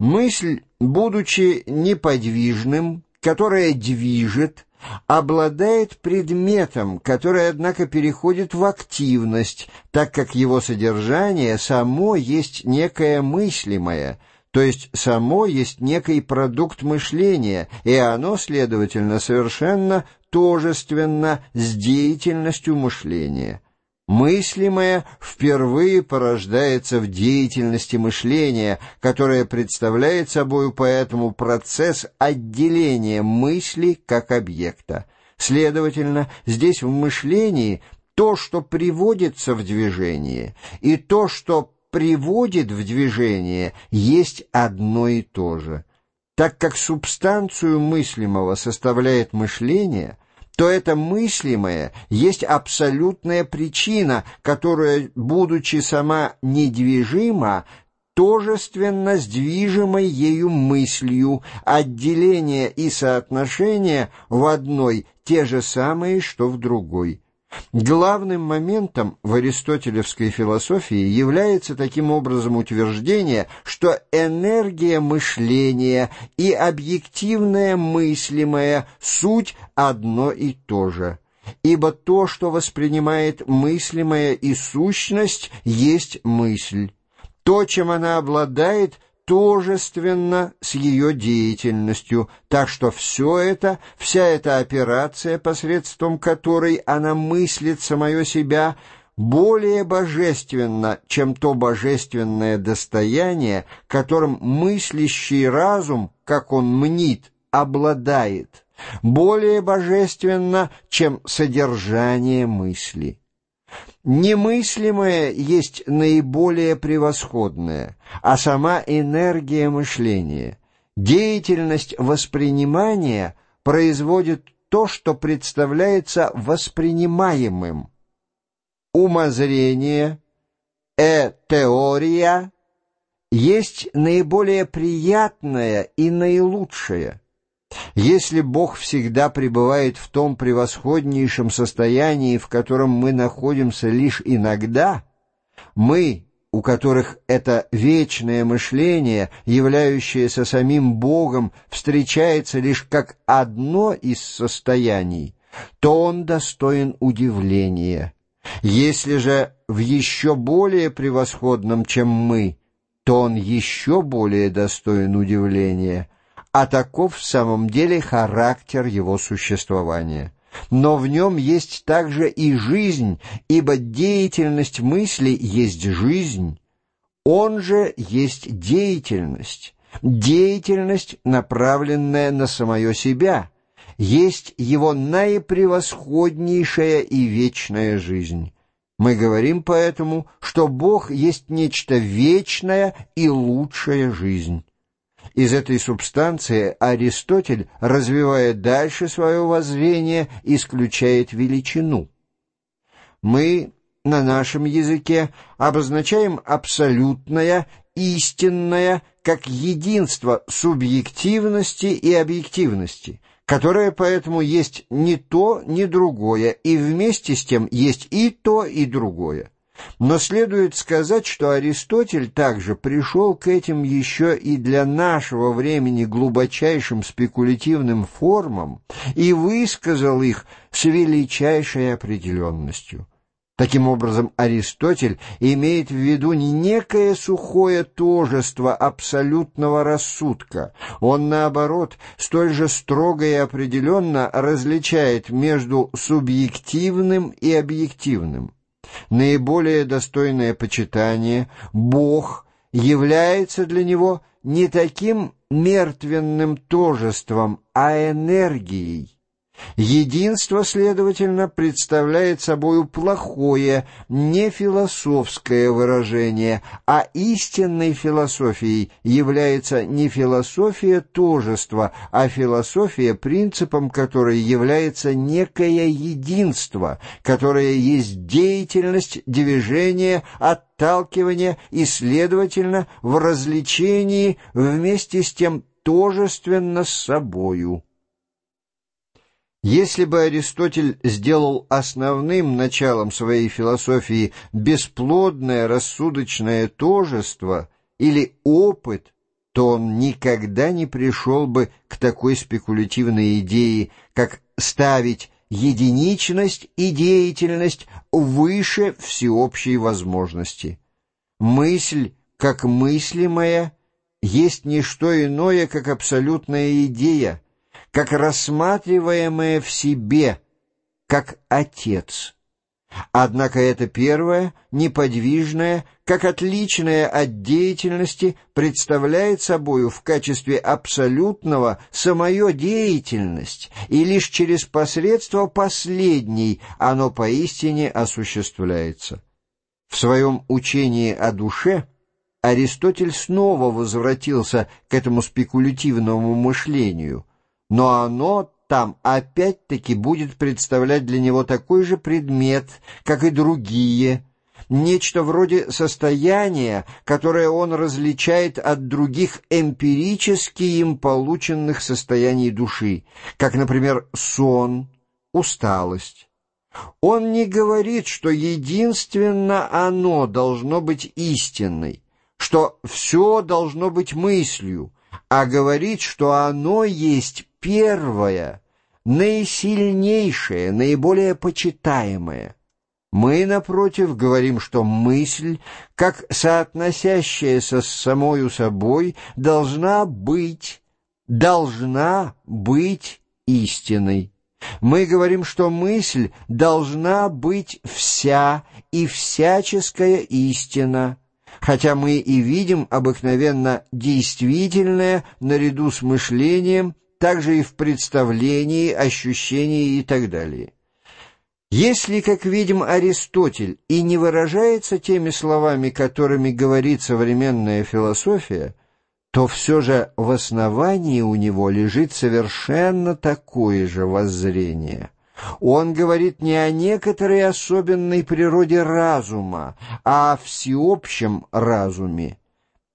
Мысль, будучи неподвижным, которая движет, обладает предметом, который, однако, переходит в активность, так как его содержание само есть некое мыслимое, то есть само есть некий продукт мышления, и оно, следовательно, совершенно тожественно с деятельностью мышления. Мыслимое впервые порождается в деятельности мышления, которая представляет собой поэтому процесс отделения мысли как объекта. Следовательно, здесь в мышлении то, что приводится в движение, и то, что приводит в движение, есть одно и то же. Так как субстанцию мыслимого составляет мышление – то это мыслимое есть абсолютная причина, которая, будучи сама недвижима, тожественно с движимой ею мыслью, отделение и соотношение в одной те же самые, что в другой. Главным моментом в аристотелевской философии является таким образом утверждение, что энергия мышления и объективное мыслимое суть одно и то же. Ибо то, что воспринимает мыслимое и сущность, есть мысль. То, чем она обладает – тожественно с ее деятельностью, так что все это, вся эта операция, посредством которой она мыслит самое себя, более божественно, чем то божественное достояние, которым мыслящий разум, как он мнит, обладает, более божественно, чем содержание мысли. Немыслимое есть наиболее превосходное, а сама энергия мышления, деятельность воспринимания производит то, что представляется воспринимаемым. Умозрение, э-теория есть наиболее приятное и наилучшее – если Бог всегда пребывает в том превосходнейшем состоянии, в котором мы находимся лишь иногда, мы, у которых это вечное мышление, являющееся самим Богом, встречается лишь как одно из состояний, то он достоин удивления. Если же в еще более превосходном, чем мы, то он еще более достоин удивления — а таков в самом деле характер его существования. Но в нем есть также и жизнь, ибо деятельность мысли есть жизнь. Он же есть деятельность, деятельность, направленная на самое себя, есть его наипревосходнейшая и вечная жизнь. Мы говорим поэтому, что Бог есть нечто вечное и лучшая жизнь. Из этой субстанции Аристотель, развивая дальше свое воззрение, исключает величину. Мы на нашем языке обозначаем абсолютное, истинное, как единство субъективности и объективности, которое поэтому есть не то, ни другое, и вместе с тем есть и то, и другое. Но следует сказать, что Аристотель также пришел к этим еще и для нашего времени глубочайшим спекулятивным формам и высказал их с величайшей определенностью. Таким образом, Аристотель имеет в виду не некое сухое тожество абсолютного рассудка. Он, наоборот, столь же строго и определенно различает между субъективным и объективным наиболее достойное почитание, Бог является для него не таким мертвенным тожеством, а энергией, Единство, следовательно, представляет собою плохое, не философское выражение, а истинной философией является не философия тожества, а философия, принципом которой является некое единство, которое есть деятельность, движение, отталкивание и, следовательно, в развлечении вместе с тем тожественно с собою. Если бы Аристотель сделал основным началом своей философии бесплодное рассудочное тожество или опыт, то он никогда не пришел бы к такой спекулятивной идее, как ставить единичность и деятельность выше всеобщей возможности. Мысль, как мыслимая, есть не что иное, как абсолютная идея, как рассматриваемая в себе, как Отец. Однако это первое, неподвижное, как отличное от деятельности, представляет собою в качестве абсолютного самое деятельность, и лишь через посредство последней оно поистине осуществляется. В своем учении о душе Аристотель снова возвратился к этому спекулятивному мышлению, но оно там опять-таки будет представлять для него такой же предмет, как и другие, нечто вроде состояния, которое он различает от других эмпирически им полученных состояний души, как, например, сон, усталость. Он не говорит, что единственно оно должно быть истинной, что все должно быть мыслью, а говорит, что оно есть первое, наисильнейшее, наиболее почитаемое. Мы, напротив, говорим, что мысль, как соотносящаяся с самою собой, должна быть, должна быть истиной. Мы говорим, что мысль должна быть вся и всяческая истина, хотя мы и видим обыкновенно действительное наряду с мышлением также и в представлении, ощущении и так далее. Если, как видим, Аристотель и не выражается теми словами, которыми говорит современная философия, то все же в основании у него лежит совершенно такое же воззрение. Он говорит не о некоторой особенной природе разума, а о всеобщем разуме.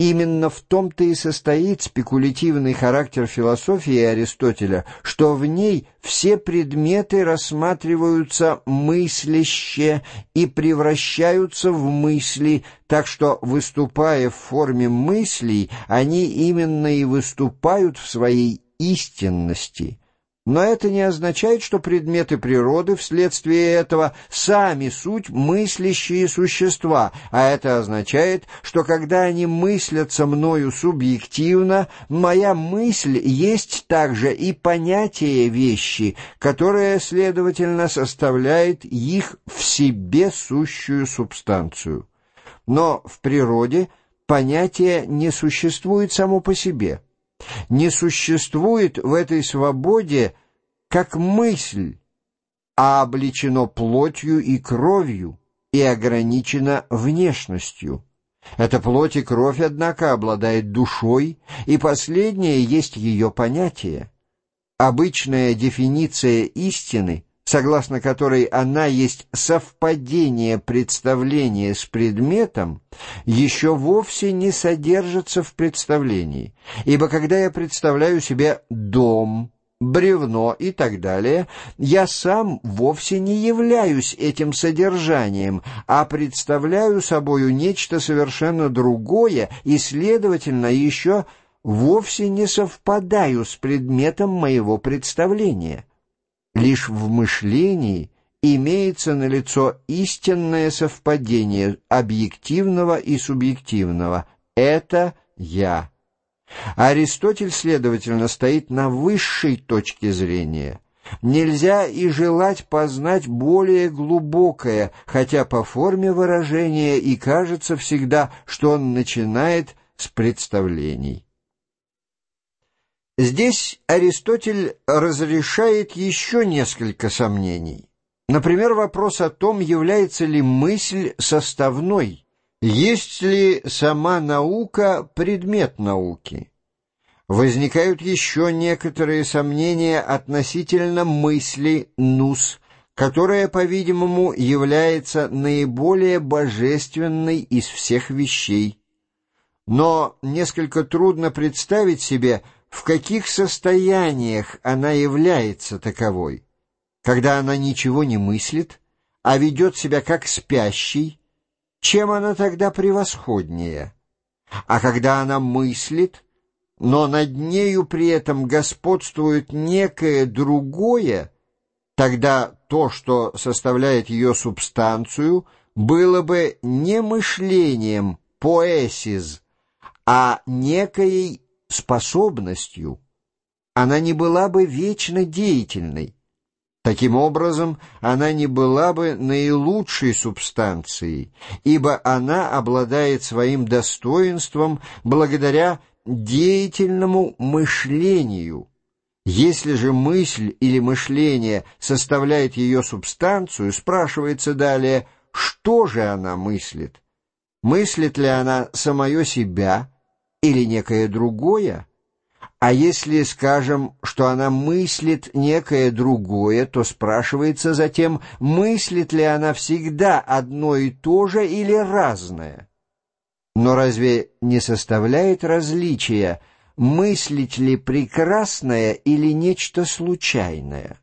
Именно в том-то и состоит спекулятивный характер философии Аристотеля, что в ней все предметы рассматриваются мысляще и превращаются в мысли, так что, выступая в форме мыслей, они именно и выступают в своей истинности. Но это не означает, что предметы природы вследствие этого сами суть мыслящие существа, а это означает, что когда они мыслятся мною субъективно, моя мысль есть также и понятие вещи, которое, следовательно, составляет их в себе сущую субстанцию. Но в природе понятие не существует само по себе не существует в этой свободе как мысль, а обличено плотью и кровью и ограничено внешностью. Эта плоть и кровь, однако, обладает душой, и последнее есть ее понятие. Обычная дефиниция истины, согласно которой она есть совпадение представления с предметом, еще вовсе не содержится в представлении, ибо когда я представляю себе дом, бревно и так далее, я сам вовсе не являюсь этим содержанием, а представляю собою нечто совершенно другое и, следовательно, еще вовсе не совпадаю с предметом моего представления. Лишь в мышлении имеется налицо истинное совпадение объективного и субъективного. Это «я». Аристотель, следовательно, стоит на высшей точке зрения. Нельзя и желать познать более глубокое, хотя по форме выражения и кажется всегда, что он начинает с представлений. Здесь Аристотель разрешает еще несколько сомнений. Например, вопрос о том, является ли мысль составной, есть ли сама наука предмет науки? Возникают еще некоторые сомнения относительно мысли «нус», которая, по-видимому, является наиболее божественной из всех вещей. Но несколько трудно представить себе, в каких состояниях она является таковой, когда она ничего не мыслит, а ведет себя как спящий, чем она тогда превосходнее? А когда она мыслит, но над нею при этом господствует некое другое, тогда то, что составляет ее субстанцию, было бы не мышлением, поэсиз, а некой способностью. Она не была бы вечно деятельной. Таким образом, она не была бы наилучшей субстанцией, ибо она обладает своим достоинством благодаря деятельному мышлению. Если же мысль или мышление составляет ее субстанцию, спрашивается далее, что же она мыслит? Мыслит ли она самое себя или некое другое? А если скажем, что она мыслит некое другое, то спрашивается затем, мыслит ли она всегда одно и то же или разное? Но разве не составляет различия, мыслить ли прекрасное или нечто случайное?